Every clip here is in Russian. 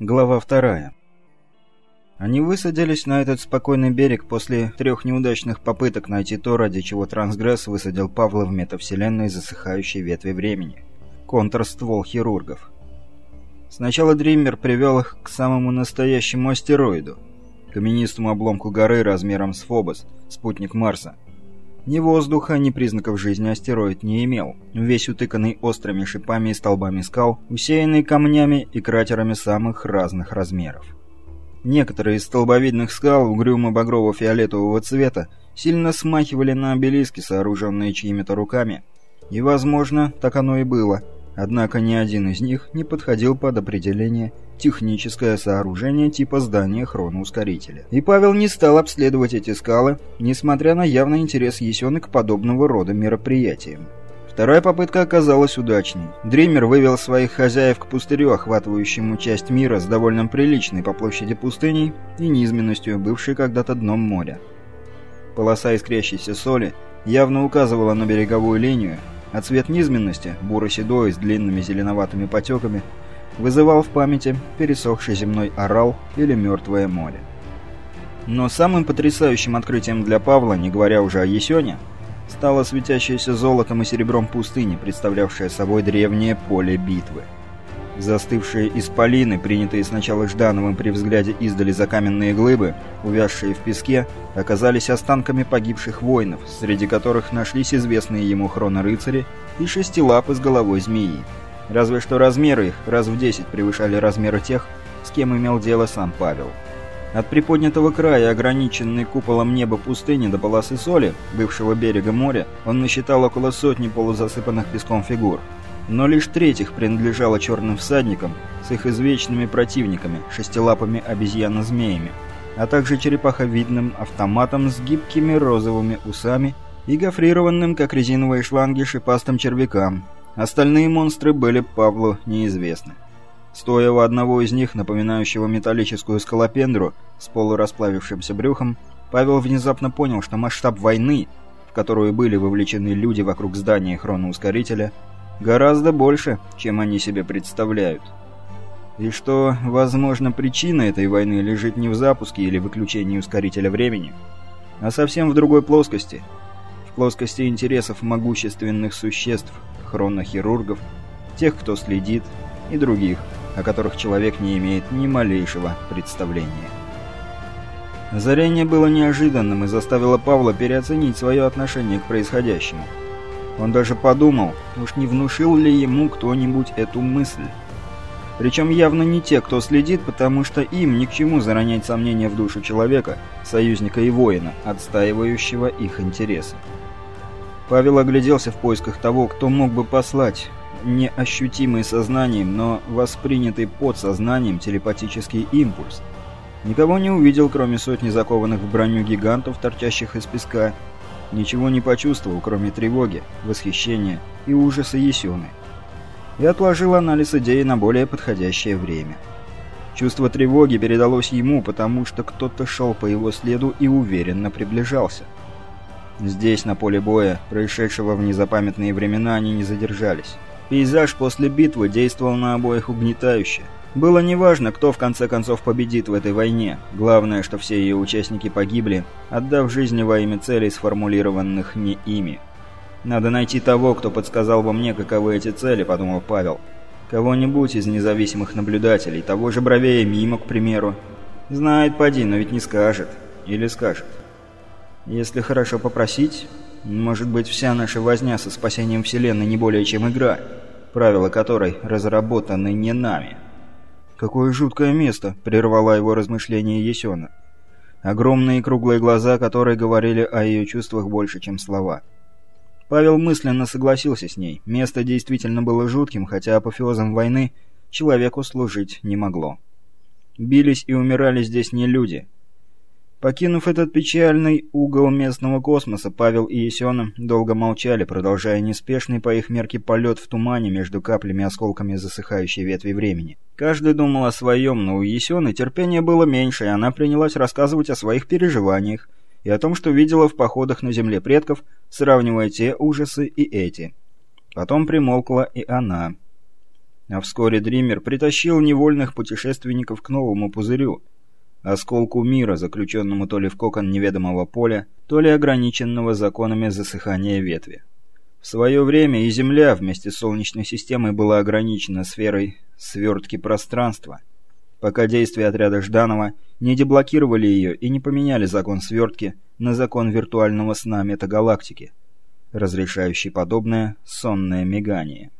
Глава вторая. Они высадились на этот спокойный берег после трех неудачных попыток найти то, ради чего Трансгресс высадил Павла в метавселенной засыхающей ветви времени. Контрствол хирургов. Сначала Дриммер привел их к самому настоящему астероиду, каменистому обломку горы размером с Фобос, спутник Марса. Ни воздуха, ни признаков жизни астероид не имел, весь утыканный острыми шипами и столбами скал, усеянный камнями и кратерами самых разных размеров. Некоторые из столбовидных скал угрюмо-багрово-фиолетового цвета сильно смахивали на обелиски, сооруженные чьими-то руками. И, возможно, так оно и было – Однако ни один из них не подходил под определение техническое сооружение типа здания хроноускорителя. И Павел не стал обследовать эти скалы, несмотря на явный интерес Есены к подобного рода мероприятиям. Вторая попытка оказалась удачной. Дример вывел своих хозяев к пустырю, охватывающему часть мира с довольно приличной по площади пустыней и низменностью, бывшей когда-то дном моря. Полоса искрящейся соли явно указывала на береговую линию, а цвет низменности, буро-седой с длинными зеленоватыми потеками, вызывал в памяти пересохший земной орал или мертвое море. Но самым потрясающим открытием для Павла, не говоря уже о Есёне, стала светящаяся золотом и серебром пустыня, представлявшая собой древнее поле битвы. Застывшие исполины, принятые сначала Ждановым при взгляде издали за каменные глыбы, увязшие в песке, оказались останками погибших воинов, среди которых нашлись известные ему хронорыцари и шестилапы с головой змеи. Разве что размеры их раз в десять превышали размеры тех, с кем имел дело сам Павел. От приподнятого края, ограниченной куполом неба пустыни до полосы соли, бывшего берега моря, он насчитал около сотни полузасыпанных песком фигур – но лишь третьих принадлежало черным всадникам с их извечными противниками, шестилапыми обезьяно-змеями, а также черепаховидным автоматом с гибкими розовыми усами и гофрированным, как резиновые шланги, шипастым червякам. Остальные монстры были Павлу неизвестны. Стоя у одного из них, напоминающего металлическую скалопендру с полурасплавившимся брюхом, Павел внезапно понял, что масштаб войны, в которую были вовлечены люди вокруг здания хроноускорителя, Гораздо больше, чем они себе представляют. И что, возможно, причина этой войны лежит не в запуске или выключении ускорителя времени, а совсем в другой плоскости. В плоскости интересов могущественных существ, хронохирургов, тех, кто следит, и других, о которых человек не имеет ни малейшего представления. Озарение было неожиданным и заставило Павла переоценить свое отношение к происходящему. Он даже подумал, уж не внушил ли ему кто-нибудь эту мысль. Причем явно не те, кто следит, потому что им ни к чему заронять сомнения в душу человека, союзника и воина, отстаивающего их интересы. Павел огляделся в поисках того, кто мог бы послать неощутимый сознанием, но воспринятый подсознанием телепатический импульс. Никого не увидел, кроме сотни закованных в броню гигантов, торчащих из песка, ничего не почувствовал, кроме тревоги, восхищения и ужаса Есюны. И отложил анализ идеи на более подходящее время. Чувство тревоги передалось ему, потому что кто-то шел по его следу и уверенно приближался. Здесь, на поле боя, происшедшего в незапамятные времена, они не задержались. Пейзаж после битвы действовал на обоих угнетающе – было неважно, кто в конце концов победит в этой войне. Главное, что все ее участники погибли, отдав жизни во имя целей, сформулированных не ими. «Надо найти того, кто подсказал бы мне, каковы эти цели», — подумал Павел. «Кого-нибудь из независимых наблюдателей, того же Бровея мимо, к примеру. Знает, поди, но ведь не скажет. Или скажет. Если хорошо попросить, может быть, вся наша возня со спасением Вселенной не более чем игра, правила которой разработаны не нами». «Какое жуткое место!» — прервала его размышления Есена. Огромные круглые глаза, которые говорили о ее чувствах больше, чем слова. Павел мысленно согласился с ней. Место действительно было жутким, хотя апофеозом войны человеку служить не могло. Бились и умирали здесь не люди, Покинув этот печальный угол местного космоса, Павел и Есена долго молчали, продолжая неспешный по их мерке полет в тумане между каплями осколками засыхающей ветви времени. Каждый думал о своем, но у Есены терпения было меньше, и она принялась рассказывать о своих переживаниях и о том, что видела в походах на земле предков, сравнивая те ужасы и эти. Потом примолкла и она. А вскоре Дример притащил невольных путешественников к новому пузырю, осколку мира, заключенному то ли в кокон неведомого поля, то ли ограниченного законами засыхания ветви. В свое время и Земля вместе с Солнечной системой была ограничена сферой свертки пространства, пока действия отряда Жданова не деблокировали ее и не поменяли закон свертки на закон виртуального сна метагалактики, разрешающий подобное сонное мигание.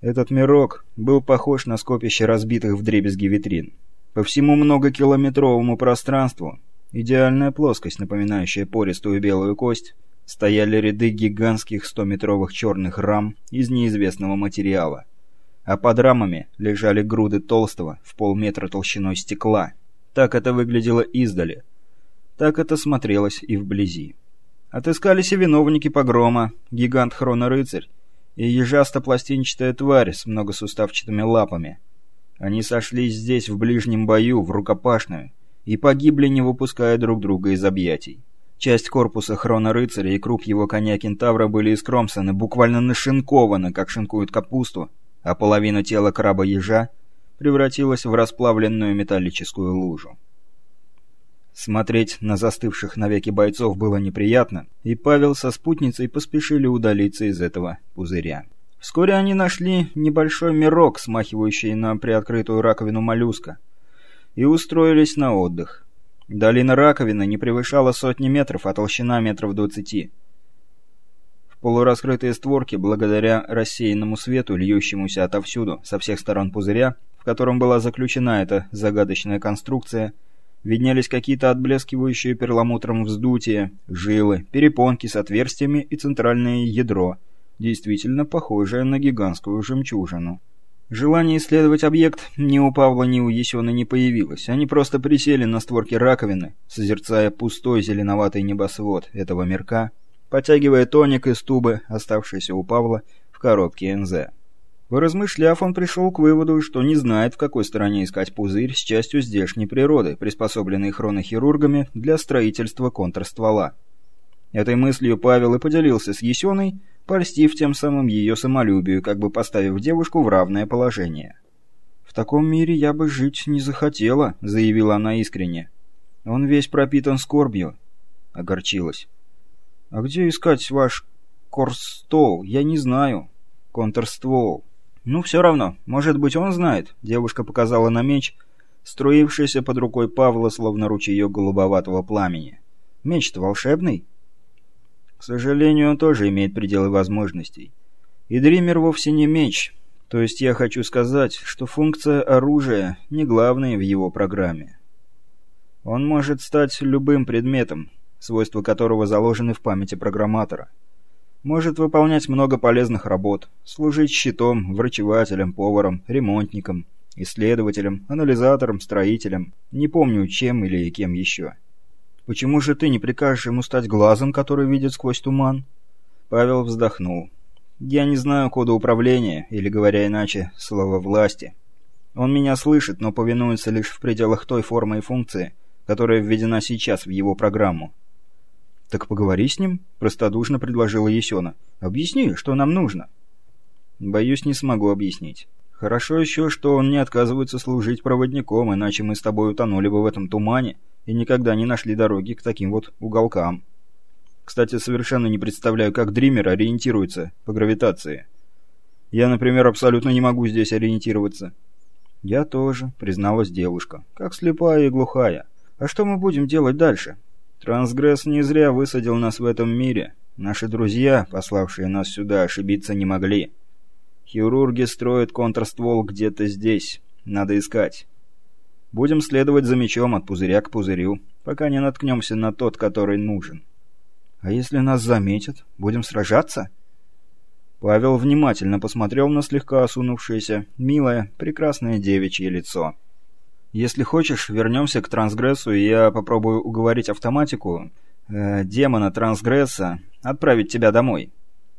Этот мирок был похож на скопище разбитых вдребезги витрин. По всему многокилометровому пространству, идеальная плоскость, напоминающая пористую белую кость, стояли ряды гигантских стометровых черных рам из неизвестного материала. А под рамами лежали груды толстого, в полметра толщиной стекла. Так это выглядело издали. Так это смотрелось и вблизи. Отыскались и виновники погрома, гигант Хронорыцарь и ежастопластинчатая тварь с многосуставчатыми лапами. Они сошлись здесь в ближнем бою, в рукопашную, и погибли, не выпуская друг друга из объятий. Часть корпуса Хрона-рыцаря и круп его коня-кентавра были искромсаны, буквально нашинкованы, как шинкуют капусту, а половина тела краба-ежа превратилась в расплавленную металлическую лужу. Смотреть на застывших навеки бойцов было неприятно, и Павел со спутницей поспешили удалиться из этого пузыря. Вскоре они нашли небольшой мирок, смахивающий на приоткрытую раковину моллюска, и устроились на отдых. Долина раковины не превышала сотни метров, а толщина метров двадцати. В полураскрытые створки, благодаря рассеянному свету, льющемуся отовсюду, со всех сторон пузыря, в котором была заключена эта загадочная конструкция, виднелись какие-то отблескивающие перламутром вздутия, жилы, перепонки с отверстиями и центральное ядро, действительно похожее на гигантскую жемчужину. Желание исследовать объект ни у Павла, ни у Есёны не появилось. Они просто присели на створки раковины, созерцая пустой зеленоватый небосвод этого мирка, потягивая тоник из тубы, оставшийся у Павла в коробке НЗ. Поразмышляв, он пришел к выводу, что не знает, в какой стороне искать пузырь с частью здешней природы, приспособленной хронохирургами для строительства контрствола. Этой мыслью Павел и поделился с Есёной, польстив тем самым ее самолюбию, как бы поставив девушку в равное положение. «В таком мире я бы жить не захотела», — заявила она искренне. «Он весь пропитан скорбью». Огорчилась. «А где искать ваш корстол? Я не знаю. Контрствол». «Ну, все равно. Может быть, он знает?» Девушка показала на меч, струившийся под рукой Павла, словно ручеек голубоватого пламени. «Меч-то волшебный?» К сожалению, он тоже имеет пределы возможностей. И Дример вовсе не меч. То есть я хочу сказать, что функция оружия не главная в его программе. Он может стать любым предметом, свойства которого заложены в памяти программатора. Может выполнять много полезных работ, служить щитом, врачевателем, поваром, ремонтником, исследователем, анализатором, строителем, не помню чем или кем еще. Почему же ты не прикажешь ему стать глазом, который видит сквозь туман?» Павел вздохнул. «Я не знаю кода управления, или, говоря иначе, слова власти. Он меня слышит, но повинуется лишь в пределах той формы и функции, которая введена сейчас в его программу». «Так поговори с ним», — простодушно предложила Есена. «Объясни, что нам нужно». «Боюсь, не смогу объяснить. Хорошо еще, что он не отказывается служить проводником, иначе мы с тобой утонули бы в этом тумане» и никогда не нашли дороги к таким вот уголкам. Кстати, совершенно не представляю, как Дример ориентируется по гравитации. Я, например, абсолютно не могу здесь ориентироваться. Я тоже, призналась девушка, как слепая и глухая. А что мы будем делать дальше? Трансгресс не зря высадил нас в этом мире. Наши друзья, пославшие нас сюда, ошибиться не могли. Хирурги строят контрствол где-то здесь. Надо искать. Будем следовать за мечом от пузыря к пузырю, пока не наткнемся на тот, который нужен. А если нас заметят, будем сражаться? Павел внимательно посмотрел на слегка осунувшееся, милое, прекрасное девичье лицо. Если хочешь, вернемся к трансгрессу, и я попробую уговорить автоматику, э, демона трансгресса, отправить тебя домой.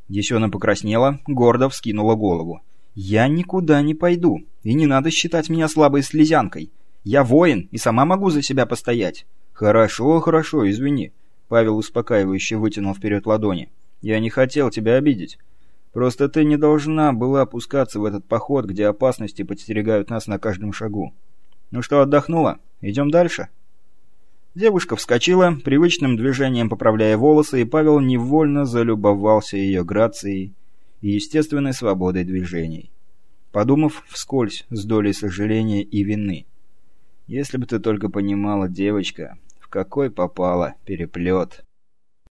Десена покраснела, гордо вскинула голову. «Я никуда не пойду, и не надо считать меня слабой слезянкой. Я воин и сама могу за себя постоять. Хорошо, хорошо, извини. Павел успокаивающе вытянул вперед ладони. Я не хотел тебя обидеть. Просто ты не должна была опускаться в этот поход, где опасности подстерегают нас на каждом шагу. Ну что, отдохнула? Идем дальше?» Девушка вскочила, привычным движением поправляя волосы, и Павел невольно залюбовался ее грацией и естественной свободой движений. Подумав вскользь, с долей сожаления и вины. «Если бы ты только понимала, девочка, в какой попала переплет».